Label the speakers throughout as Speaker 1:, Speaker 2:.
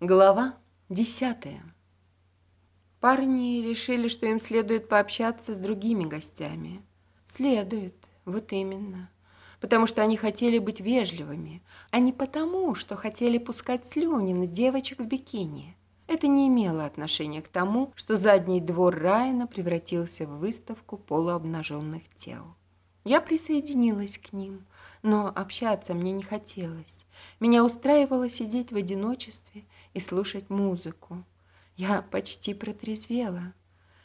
Speaker 1: Глава десятая. Парни решили, что им следует пообщаться с другими гостями. Следует, вот именно. Потому что они хотели быть вежливыми, а не потому, что хотели пускать слюни на девочек в бикини. Это не имело отношения к тому, что задний двор Райана превратился в выставку полуобнаженных тел. Я присоединилась к ним, но общаться мне не хотелось. Меня устраивало сидеть в одиночестве и слушать музыку. Я почти протрезвела.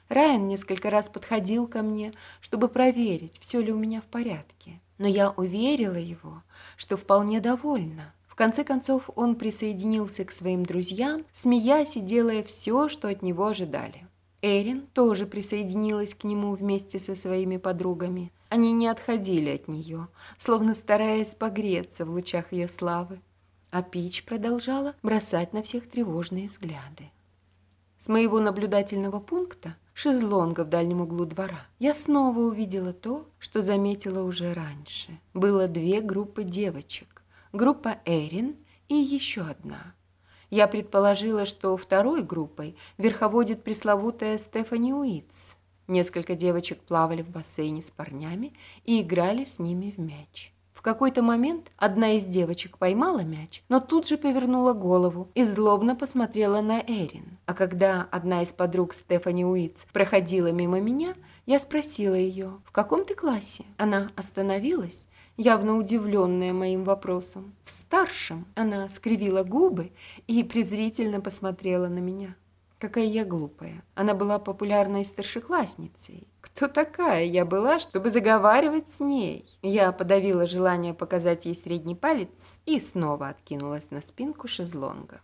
Speaker 1: Райан несколько раз подходил ко мне, чтобы проверить, все ли у меня в порядке. Но я уверила его, что вполне довольна. В конце концов, он присоединился к своим друзьям, смеясь и делая все, что от него ожидали. Эрин тоже присоединилась к нему вместе со своими подругами. Они не отходили от нее, словно стараясь погреться в лучах ее славы а Пич продолжала бросать на всех тревожные взгляды. С моего наблюдательного пункта, шезлонга в дальнем углу двора, я снова увидела то, что заметила уже раньше. Было две группы девочек. Группа Эрин и еще одна. Я предположила, что второй группой верховодит пресловутая Стефани Уитс. Несколько девочек плавали в бассейне с парнями и играли с ними в мяч. В какой-то момент одна из девочек поймала мяч, но тут же повернула голову и злобно посмотрела на Эрин. А когда одна из подруг Стефани Уитс проходила мимо меня, я спросила ее, в каком ты классе? Она остановилась, явно удивленная моим вопросом. В старшем она скривила губы и презрительно посмотрела на меня. Какая я глупая. Она была популярной старшеклассницей. Кто такая я была, чтобы заговаривать с ней? Я подавила желание показать ей средний палец и снова откинулась на спинку шезлонга.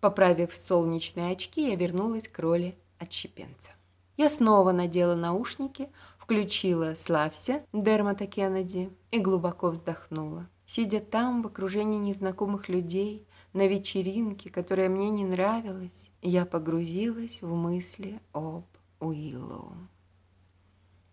Speaker 1: Поправив солнечные очки, я вернулась к роли отщепенца. Я снова надела наушники, включила «Славься» Дермата Кеннеди и глубоко вздохнула. Сидя там, в окружении незнакомых людей, на вечеринке, которая мне не нравилась, я погрузилась в мысли об Уиллоу.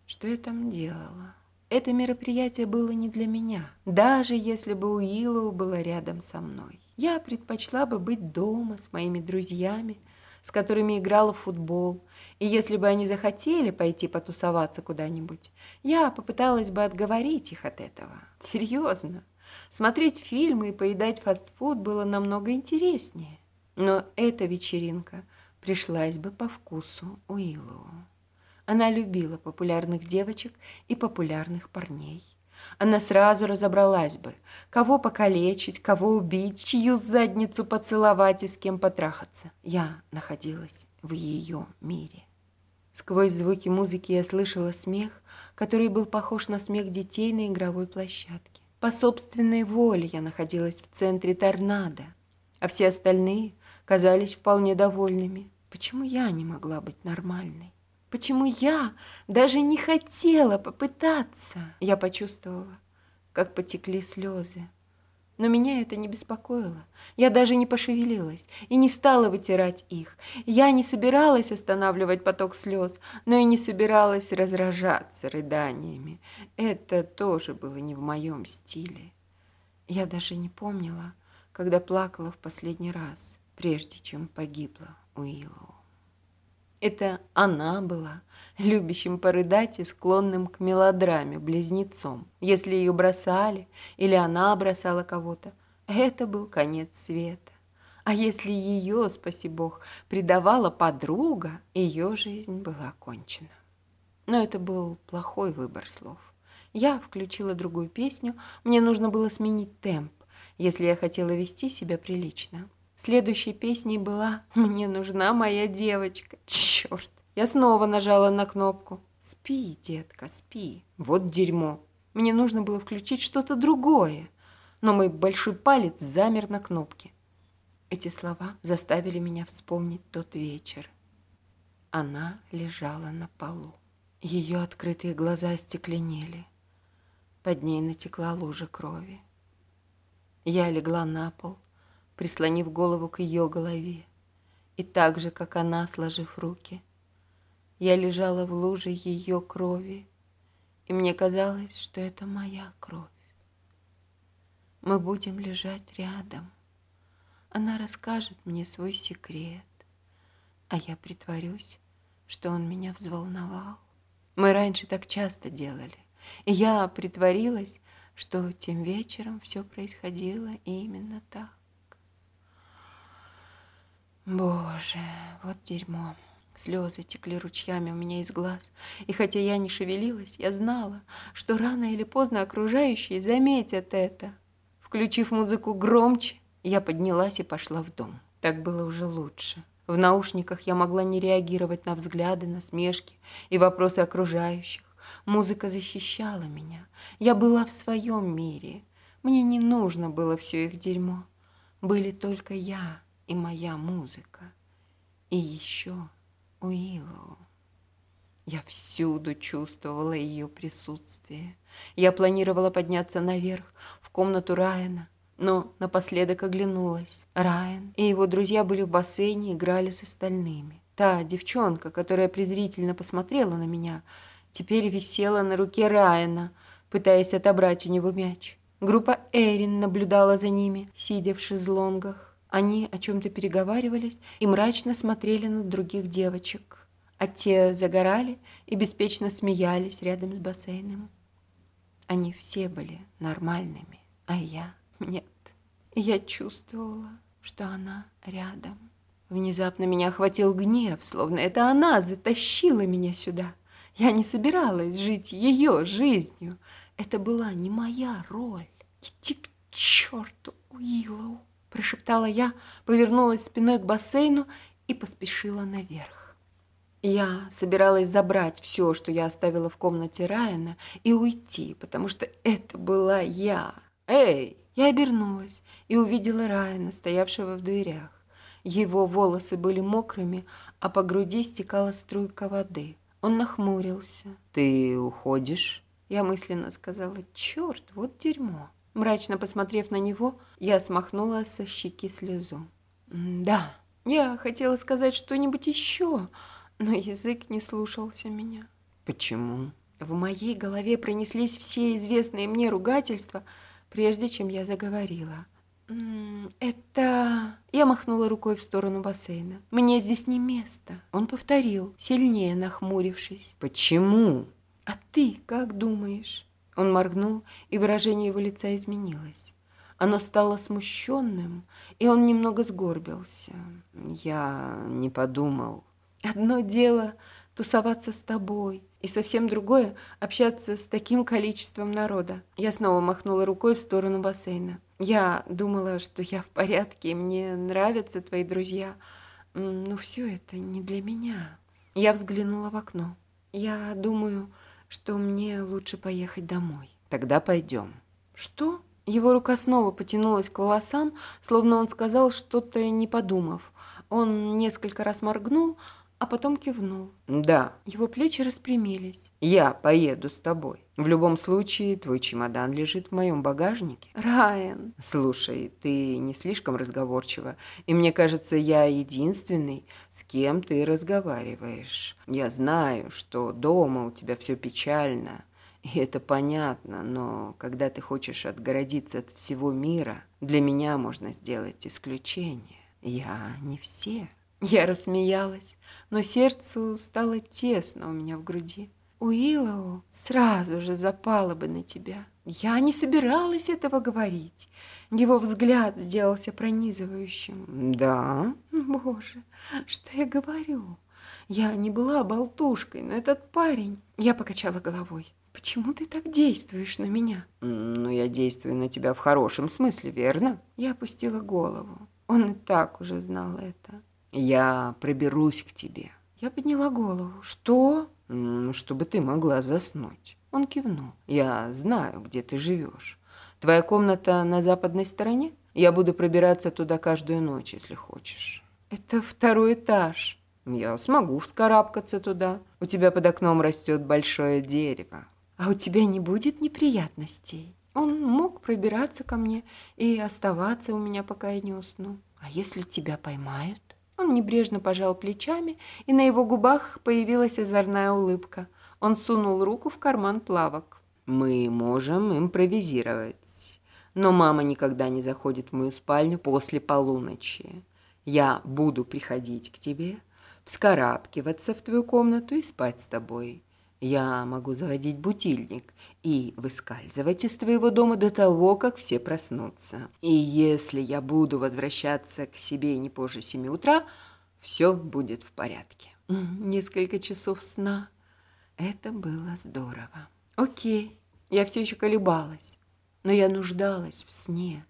Speaker 1: Что я там делала? Это мероприятие было не для меня, даже если бы Уиллоу было рядом со мной. Я предпочла бы быть дома с моими друзьями, с которыми играла в футбол, и если бы они захотели пойти потусоваться куда-нибудь, я попыталась бы отговорить их от этого. Серьезно. Смотреть фильмы и поедать фастфуд было намного интереснее. Но эта вечеринка пришлась бы по вкусу Уиллоу. Она любила популярных девочек и популярных парней. Она сразу разобралась бы, кого покалечить, кого убить, чью задницу поцеловать и с кем потрахаться. Я находилась в ее мире. Сквозь звуки музыки я слышала смех, который был похож на смех детей на игровой площадке. По собственной воле я находилась в центре торнадо, а все остальные казались вполне довольными. Почему я не могла быть нормальной? Почему я даже не хотела попытаться? Я почувствовала, как потекли слезы. Но меня это не беспокоило. Я даже не пошевелилась и не стала вытирать их. Я не собиралась останавливать поток слез, но и не собиралась разражаться рыданиями. Это тоже было не в моем стиле. Я даже не помнила, когда плакала в последний раз, прежде чем погибла Уиллоу. Это она была любящим порыдать и склонным к мелодраме близнецом. Если ее бросали или она бросала кого-то, это был конец света. А если ее, спаси Бог, предавала подруга, ее жизнь была окончена. Но это был плохой выбор слов. Я включила другую песню, мне нужно было сменить темп, если я хотела вести себя прилично. Следующей песней была «Мне нужна моя девочка». Черт! Я снова нажала на кнопку. «Спи, детка, спи». Вот дерьмо. Мне нужно было включить что-то другое, но мой большой палец замер на кнопке. Эти слова заставили меня вспомнить тот вечер. Она лежала на полу. Ее открытые глаза остекленели. Под ней натекла лужа крови. Я легла на пол, прислонив голову к ее голове, и так же, как она, сложив руки. Я лежала в луже ее крови, и мне казалось, что это моя кровь. Мы будем лежать рядом. она расскажет мне свой секрет, а я притворюсь, что он меня взволновал. Мы раньше так часто делали, и я притворилась, что тем вечером все происходило именно так. Боже, вот дерьмо. Слезы текли ручьями у меня из глаз, и хотя я не шевелилась, я знала, что рано или поздно окружающие заметят это. Включив музыку громче, я поднялась и пошла в дом. Так было уже лучше. В наушниках я могла не реагировать на взгляды, насмешки и вопросы окружающих. Музыка защищала меня. Я была в своем мире. Мне не нужно было все их дерьмо. Были только я и моя музыка. И еще Уиллоу. Я всюду чувствовала ее присутствие. Я планировала подняться наверх, в комнату Райана, но напоследок оглянулась. Райан и его друзья были в бассейне играли с остальными. Та девчонка, которая презрительно посмотрела на меня, теперь висела на руке Райана, пытаясь отобрать у него мяч. Группа Эрин наблюдала за ними, сидя в шезлонгах. Они о чем-то переговаривались и мрачно смотрели на других девочек, а те загорали и беспечно смеялись рядом с бассейном. Они все были нормальными, а я нет. Я чувствовала, что она рядом. Внезапно меня охватил гнев, словно это она затащила меня сюда. Я не собиралась жить ее жизнью. Это была не моя роль. Иди к черту, Уиллоу прошептала я, повернулась спиной к бассейну и поспешила наверх. Я собиралась забрать все, что я оставила в комнате Райана, и уйти, потому что это была я. «Эй!» Я обернулась и увидела Райана, стоявшего в дверях. Его волосы были мокрыми, а по груди стекала струйка воды. Он нахмурился. «Ты уходишь?» Я мысленно сказала, «Черт, вот дерьмо!» Мрачно посмотрев на него, я смахнула со щеки слезу. «Да, я хотела сказать что-нибудь еще, но язык не слушался меня». «Почему?» В моей голове пронеслись все известные мне ругательства, прежде чем я заговорила. «Это...» Я махнула рукой в сторону бассейна. «Мне здесь не место». Он повторил, сильнее нахмурившись.
Speaker 2: «Почему?»
Speaker 1: «А ты как думаешь?» Он моргнул, и выражение его лица изменилось. Оно стало смущенным, и он немного сгорбился.
Speaker 2: Я не подумал.
Speaker 1: Одно дело тусоваться с тобой, и совсем другое общаться с таким количеством народа. Я снова махнула рукой в сторону бассейна. Я думала, что я в порядке, мне нравятся твои друзья, но все это не для меня. Я взглянула в окно. Я думаю, что мне лучше поехать домой.
Speaker 2: Тогда пойдем.
Speaker 1: Что? Его рука снова потянулась к волосам, словно он сказал что-то, не подумав. Он несколько раз моргнул, а потом кивнул.
Speaker 2: Да.
Speaker 1: Его плечи распрямились.
Speaker 2: Я поеду с тобой. В любом случае, твой чемодан лежит в моем багажнике.
Speaker 1: Райан.
Speaker 2: Слушай, ты не слишком разговорчива, и мне кажется, я единственный, с кем ты разговариваешь. Я знаю, что дома у тебя все печально, и это понятно, но когда ты хочешь отгородиться от всего мира, для меня можно сделать исключение. Я не все.
Speaker 1: Я рассмеялась, но сердцу стало тесно у меня в груди. Уиллоу сразу же запала бы на тебя. Я не собиралась этого говорить. Его взгляд сделался пронизывающим.
Speaker 2: Да?
Speaker 1: Боже, что я говорю? Я не была болтушкой, но этот парень... Я покачала головой. Почему ты так действуешь на меня?
Speaker 2: Ну, я действую на тебя в хорошем смысле, верно?
Speaker 1: Я опустила голову. Он и так уже знал это.
Speaker 2: Я проберусь к тебе.
Speaker 1: Я подняла голову. Что?
Speaker 2: Чтобы ты могла заснуть.
Speaker 1: Он кивнул.
Speaker 2: Я знаю, где ты живешь. Твоя комната на западной стороне? Я буду пробираться туда каждую ночь, если хочешь.
Speaker 1: Это второй этаж.
Speaker 2: Я смогу вскарабкаться туда. У тебя под окном растет большое дерево.
Speaker 1: А у тебя не будет неприятностей? Он мог пробираться ко мне и оставаться у меня, пока я не усну. А если тебя поймают? Он небрежно пожал плечами, и на его губах появилась озорная улыбка. Он сунул руку в карман плавок.
Speaker 2: «Мы можем импровизировать. но мама никогда не заходит в мою спальню после полуночи. Я буду приходить к тебе, вскарабкиваться в твою комнату и спать с тобой. Я могу заводить будильник и выскальзывать из твоего дома до того, как все проснутся. И если я буду возвращаться к себе не позже семи утра, все будет в порядке.
Speaker 1: Несколько часов сна. Это было здорово. Окей, я все еще колебалась, но я нуждалась в сне.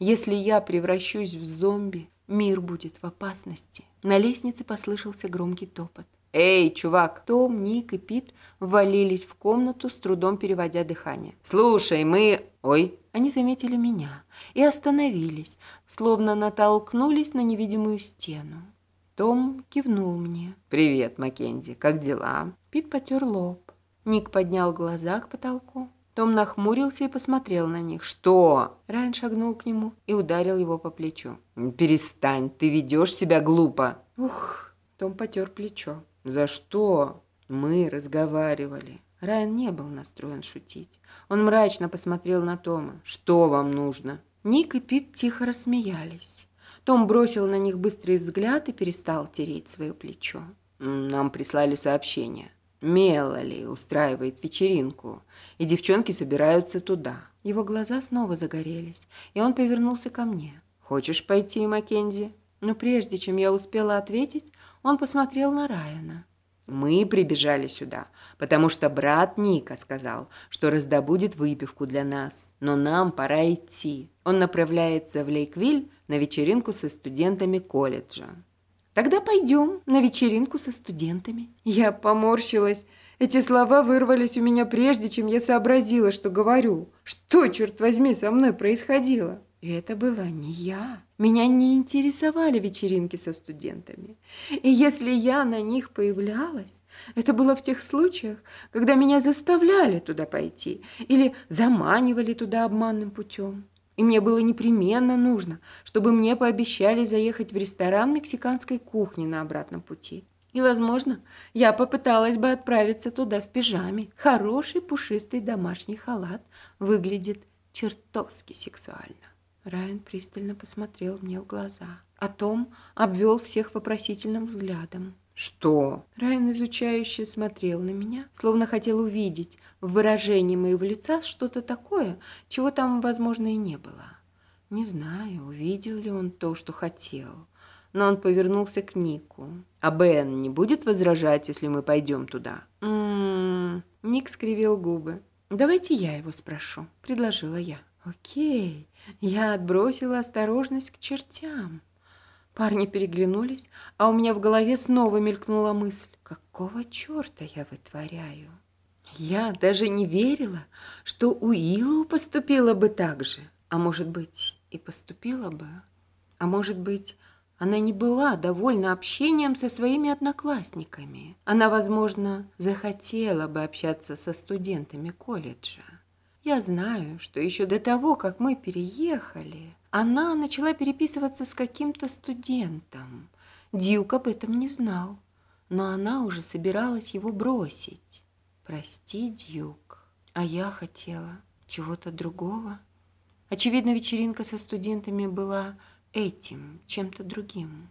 Speaker 1: Если я превращусь в зомби, мир будет в опасности. На лестнице послышался громкий топот.
Speaker 2: «Эй, чувак!»
Speaker 1: Том, Ник и Пит ввалились в комнату, с трудом переводя дыхание.
Speaker 2: «Слушай, мы...» «Ой!»
Speaker 1: Они заметили меня и остановились, словно натолкнулись на невидимую стену. Том кивнул мне.
Speaker 2: «Привет, Маккензи, как дела?»
Speaker 1: Пит потер лоб. Ник поднял глаза к потолку. Том нахмурился и посмотрел на них.
Speaker 2: «Что?»
Speaker 1: Райан шагнул к нему и ударил его по плечу.
Speaker 2: «Перестань, ты ведешь себя глупо!»
Speaker 1: «Ух!» Том потер плечо.
Speaker 2: «За что?»
Speaker 1: Мы разговаривали. Райан не был настроен шутить. Он мрачно посмотрел на Тома.
Speaker 2: «Что вам нужно?»
Speaker 1: Ник и Пит тихо рассмеялись. Том бросил на них быстрый взгляд и перестал тереть свое плечо.
Speaker 2: «Нам прислали сообщение. Мелали устраивает вечеринку, и девчонки собираются туда».
Speaker 1: Его глаза снова загорелись, и он повернулся ко мне.
Speaker 2: «Хочешь пойти, Маккензи?»
Speaker 1: Но прежде чем я успела ответить, он посмотрел на Райана.
Speaker 2: «Мы прибежали сюда, потому что брат Ника сказал, что раздобудет выпивку для нас. Но нам пора идти. Он направляется в Лейквиль на вечеринку со студентами колледжа».
Speaker 1: «Тогда пойдем на вечеринку со студентами». Я поморщилась. Эти слова вырвались у меня прежде, чем я сообразила, что говорю. Что, черт возьми, со мной происходило? И это была не я. Меня не интересовали вечеринки со студентами. И если я на них появлялась, это было в тех случаях, когда меня заставляли туда пойти или заманивали туда обманным путем. И мне было непременно нужно, чтобы мне пообещали заехать в ресторан мексиканской кухни на обратном пути. И, возможно, я попыталась бы отправиться туда в пижаме. Хороший пушистый домашний халат выглядит чертовски сексуально. Райан пристально посмотрел мне в глаза. А Том обвел всех вопросительным взглядом.
Speaker 2: «Что?»
Speaker 1: Райан изучающе смотрел на меня, словно хотел увидеть в выражении моего лица что-то такое, чего там, возможно, и не было. Не знаю, увидел ли он то, что хотел, но он повернулся к Нику.
Speaker 2: «А Бен не будет возражать, если мы пойдем туда?»
Speaker 1: «М-м-м...» Ник скривил губы. «Давайте я его спрошу», — предложила я. «Окей, я отбросила осторожность к чертям. Парни переглянулись, а у меня в голове снова мелькнула мысль. Какого черта я вытворяю? Я даже не верила, что Уиллу поступила бы так же. А может быть, и поступила бы. А может быть, она не была довольна общением со своими одноклассниками. Она, возможно, захотела бы общаться со студентами колледжа. Я знаю, что еще до того, как мы переехали, она начала переписываться с каким-то студентом. Дьюк об этом не знал, но она уже собиралась его бросить. Прости, Дьюк, а я хотела чего-то другого. Очевидно, вечеринка со студентами была этим, чем-то другим.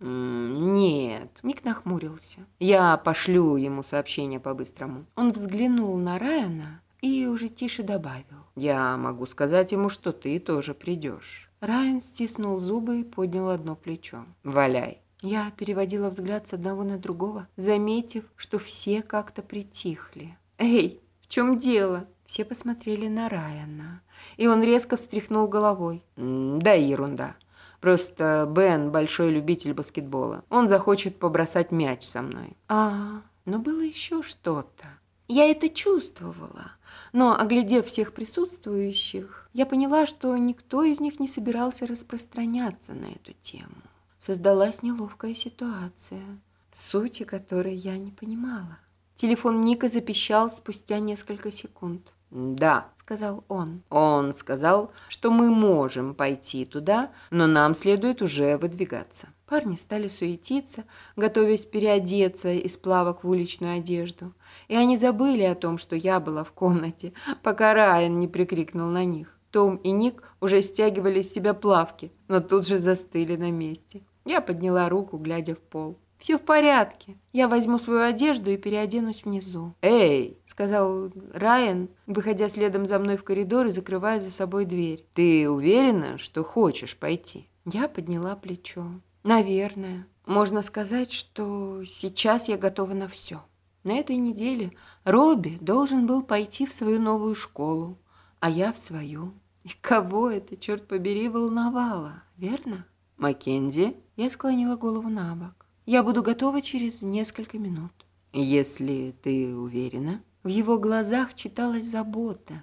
Speaker 2: «Нет», —
Speaker 1: Ник нахмурился.
Speaker 2: «Я пошлю ему сообщение по-быстрому».
Speaker 1: Он взглянул на Райана, и уже тише добавил.
Speaker 2: «Я могу сказать ему, что ты тоже придешь».
Speaker 1: Райан стиснул зубы и поднял одно плечо.
Speaker 2: «Валяй».
Speaker 1: Я переводила взгляд с одного на другого, заметив, что все как-то притихли. «Эй, в чем дело?» Все посмотрели на Райана, и он резко встряхнул головой.
Speaker 2: «Да ерунда. Просто Бен большой любитель баскетбола. Он захочет побросать мяч со мной».
Speaker 1: «А, но было еще что-то. Я это чувствовала. Но, оглядев всех присутствующих, я поняла, что никто из них не собирался распространяться на эту тему. Создалась неловкая ситуация, сути которой я не понимала. Телефон Ника запищал спустя несколько секунд.
Speaker 2: «Да», —
Speaker 1: сказал он.
Speaker 2: «Он сказал, что мы можем пойти туда, но нам следует уже выдвигаться».
Speaker 1: Парни стали суетиться, готовясь переодеться из плавок в уличную одежду. И они забыли о том, что я была в комнате, пока Райан не прикрикнул на них. Том и Ник уже стягивали с себя плавки, но тут же застыли на месте. Я подняла руку, глядя в пол. «Все в порядке. Я возьму свою одежду и переоденусь внизу».
Speaker 2: «Эй!»
Speaker 1: — сказал Райан, выходя следом за мной в коридор и закрывая за собой дверь.
Speaker 2: «Ты уверена, что хочешь пойти?»
Speaker 1: Я подняла плечо. «Наверное. Можно сказать, что сейчас я готова на все». На этой неделе Робби должен был пойти в свою новую школу, а я в свою. И кого это, черт побери, волновало, верно?
Speaker 2: Маккензи?
Speaker 1: Я склонила голову на бок. Я буду готова через несколько минут.
Speaker 2: Если ты уверена.
Speaker 1: В его глазах читалась забота,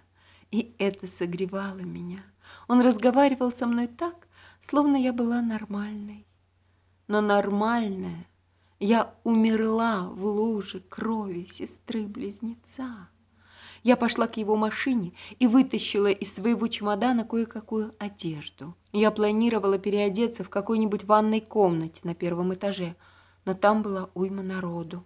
Speaker 1: и это согревало меня. Он разговаривал со мной так, словно я была нормальной. Но нормальная я умерла в луже крови сестры-близнеца. Я пошла к его машине и вытащила из своего чемодана кое-какую одежду. Я планировала переодеться в какой-нибудь ванной комнате на первом этаже, но там была уйма народу.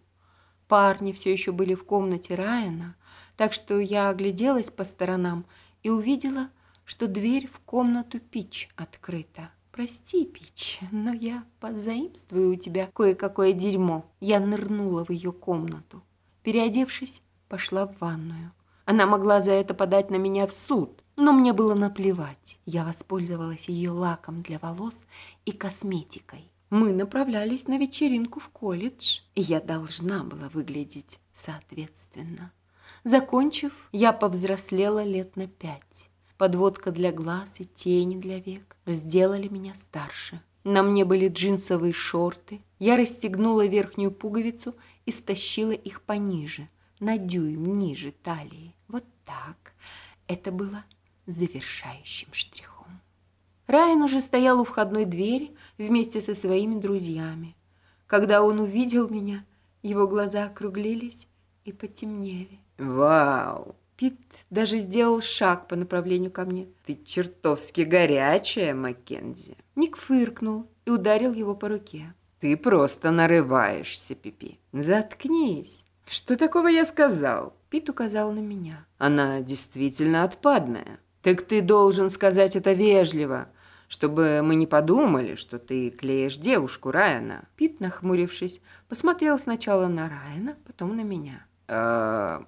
Speaker 1: Парни все еще были в комнате Райана, так что я огляделась по сторонам и увидела, что дверь в комнату Пич открыта. «Прости, Пич, но я позаимствую у тебя кое-какое дерьмо». Я нырнула в ее комнату. Переодевшись, пошла в ванную. Она могла за это подать на меня в суд, но мне было наплевать. Я воспользовалась ее лаком для волос и косметикой. Мы направлялись на вечеринку в колледж, и я должна была выглядеть соответственно. Закончив, я повзрослела лет на пять. Подводка для глаз и тени для век сделали меня старше. На мне были джинсовые шорты. Я расстегнула верхнюю пуговицу и стащила их пониже, на дюйм ниже талии. Вот так. Это было завершающим штрихом. Райан уже стоял у входной двери вместе со своими друзьями. Когда он увидел меня, его глаза округлились и потемнели.
Speaker 2: «Вау!»
Speaker 1: Пит даже сделал шаг по направлению ко мне.
Speaker 2: «Ты чертовски горячая, Маккензи!»
Speaker 1: Ник фыркнул и ударил его по руке.
Speaker 2: «Ты просто нарываешься, Пипи. Заткнись!» «Что такого я сказал?»
Speaker 1: Пит указал на меня.
Speaker 2: «Она действительно отпадная. Так ты должен сказать это вежливо, чтобы мы не подумали, что ты клеишь девушку Райана».
Speaker 1: Пит, нахмурившись, посмотрел сначала на Райана, потом на меня.
Speaker 2: «Э,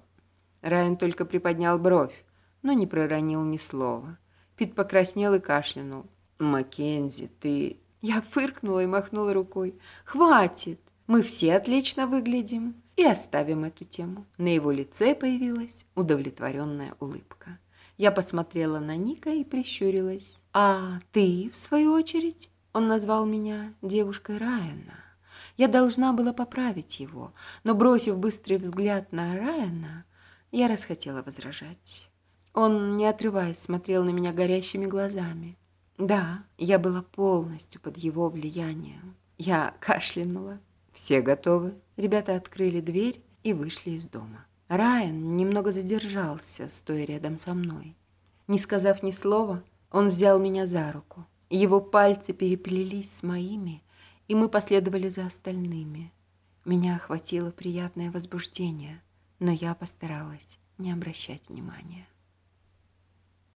Speaker 1: Райан только приподнял бровь, но не проронил ни слова. Пит покраснел и кашлянул.
Speaker 2: «Маккензи, ты...»
Speaker 1: Я фыркнула и махнула рукой. «Хватит! Мы все отлично выглядим. И оставим эту тему». На его лице появилась удовлетворенная улыбка. Я посмотрела на Ника и прищурилась. «А ты, в свою очередь?» Он назвал меня девушкой Райана. Я должна была поправить его, но, бросив быстрый взгляд на Райана, я расхотела возражать. Он, не отрываясь, смотрел на меня горящими глазами. Да, я была полностью под его влиянием. Я кашлянула.
Speaker 2: «Все готовы?»
Speaker 1: Ребята открыли дверь и вышли из дома. Райан немного задержался, стоя рядом со мной. Не сказав ни слова, он взял меня за руку. Его пальцы переплелись с моими, и мы последовали за остальными. Меня охватило приятное возбуждение – но я постаралась не обращать внимания.